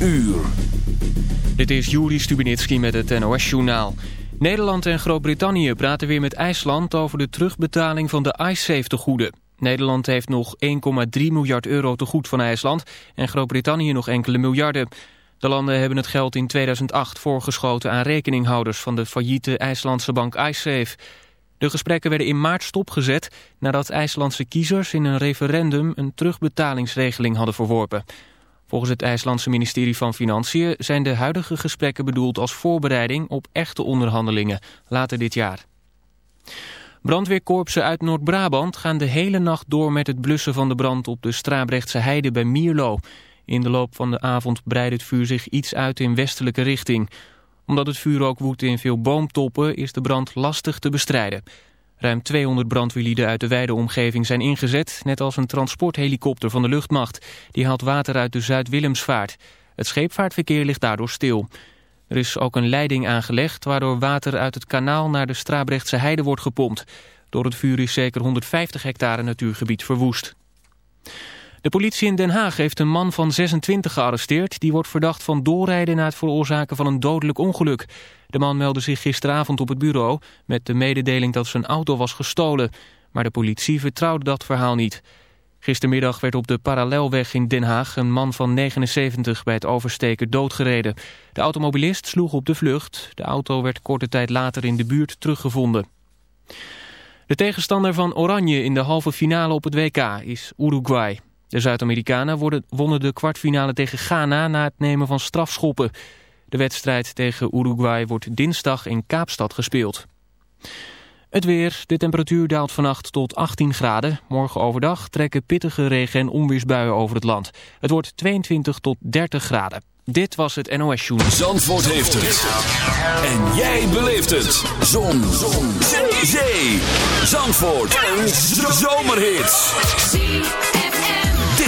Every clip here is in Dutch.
uur. Dit is Juri Stubenitski met het NOS-journaal. Nederland en Groot-Brittannië praten weer met IJsland over de terugbetaling van de iSafe-tegoeden. Nederland heeft nog 1,3 miljard euro te goed van IJsland en Groot-Brittannië nog enkele miljarden. De landen hebben het geld in 2008 voorgeschoten aan rekeninghouders van de failliete IJslandse bank iSafe. De gesprekken werden in maart stopgezet nadat IJslandse kiezers in een referendum een terugbetalingsregeling hadden verworpen. Volgens het IJslandse ministerie van Financiën zijn de huidige gesprekken bedoeld als voorbereiding op echte onderhandelingen later dit jaar. Brandweerkorpsen uit Noord-Brabant gaan de hele nacht door met het blussen van de brand op de Strabrechtse heide bij Mierlo. In de loop van de avond breidt het vuur zich iets uit in westelijke richting. Omdat het vuur ook woedt in veel boomtoppen is de brand lastig te bestrijden. Ruim 200 brandweerlieden uit de wijde omgeving zijn ingezet... net als een transporthelikopter van de luchtmacht. Die haalt water uit de Zuid-Willemsvaart. Het scheepvaartverkeer ligt daardoor stil. Er is ook een leiding aangelegd... waardoor water uit het kanaal naar de Strabrechtse heide wordt gepompt. Door het vuur is zeker 150 hectare natuurgebied verwoest. De politie in Den Haag heeft een man van 26 gearresteerd... die wordt verdacht van doorrijden na het veroorzaken van een dodelijk ongeluk. De man meldde zich gisteravond op het bureau... met de mededeling dat zijn auto was gestolen. Maar de politie vertrouwde dat verhaal niet. Gistermiddag werd op de parallelweg in Den Haag... een man van 79 bij het oversteken doodgereden. De automobilist sloeg op de vlucht. De auto werd korte tijd later in de buurt teruggevonden. De tegenstander van Oranje in de halve finale op het WK is Uruguay. De Zuid-Amerikanen wonnen de kwartfinale tegen Ghana na het nemen van strafschoppen. De wedstrijd tegen Uruguay wordt dinsdag in Kaapstad gespeeld. Het weer. De temperatuur daalt vannacht tot 18 graden. Morgen overdag trekken pittige regen- en onweersbuien over het land. Het wordt 22 tot 30 graden. Dit was het NOS Journal. Zandvoort heeft het. En jij beleeft het. Zon. Zon. Zee. Zandvoort. Een zomerhit.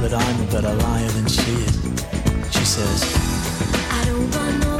That I'm a better liar than she is. She says, I don't want nobody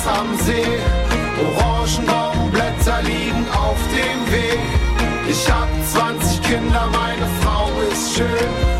Haus am See. Orangenbaumblätter liegen auf dem Weg. Ich hab 20 Kinder, meine Frau ist schön.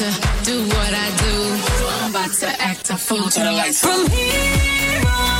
To do what I do. I'm about to act a fool to the lights. From here on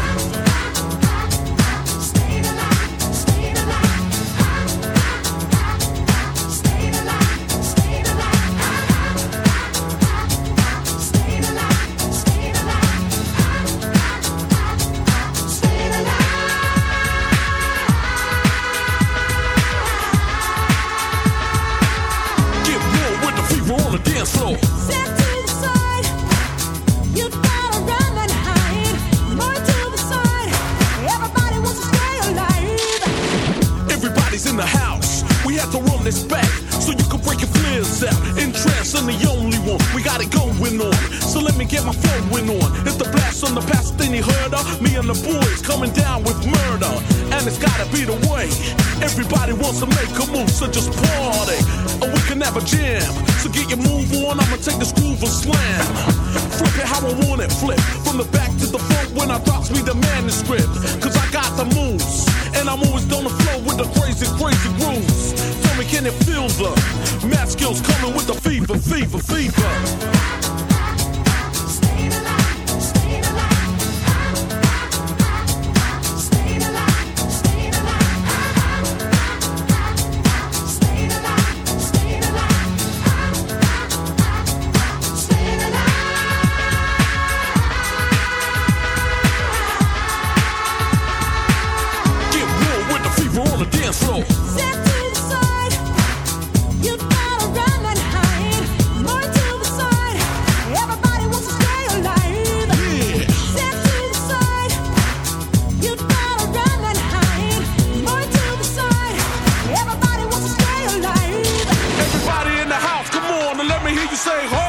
Everybody in the house, come on and let me hear you say ho.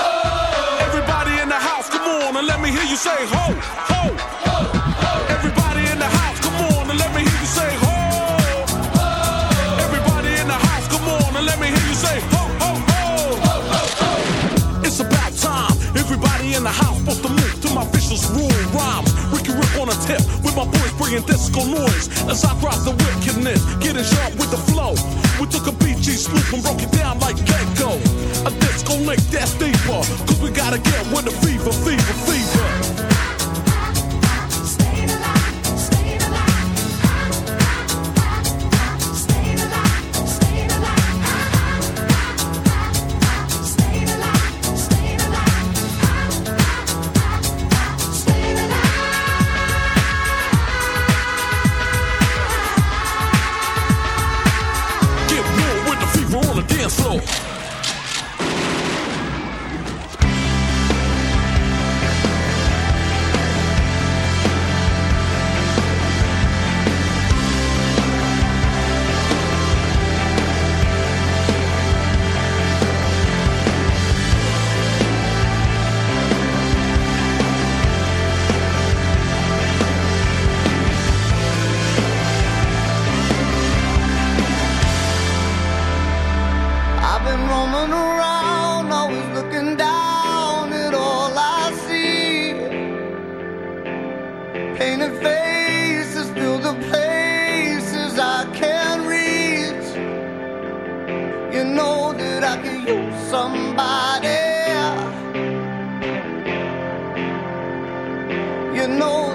ho. Everybody in the house, come on and let me hear you say ho, ho. ho, ho. Everybody in the house, come on and let me hear you say ho. ho. Everybody in the house, come on and let me hear you say ho, ho, ho. ho, ho. It's about time. Everybody in the to move to my vicious rhymes. Ricky Rip on a tip with my boys bringing disco noise as I drop the wickedness, getting sharp with the flow. We took a BG swoop and broke it down like Gecko. A disco lick that's deeper. Cause we gotta get with the fever, fever, fever.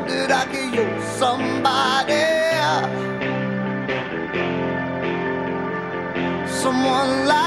did I give you somebody? Someone like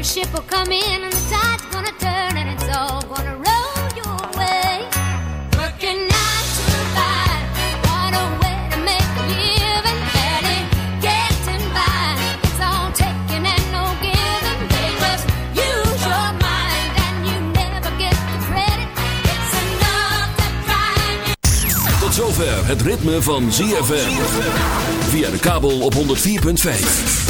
Your ship will come in and the tide's gonna turn and it's all gonna roll your way. Working nine to five, what a way to make a living, barely getting by. It's all taking and no giving. They just use your mind and you never get the credit. It's drive you. Tot zover het ritme van ZFM. Via de kabel op 104.5.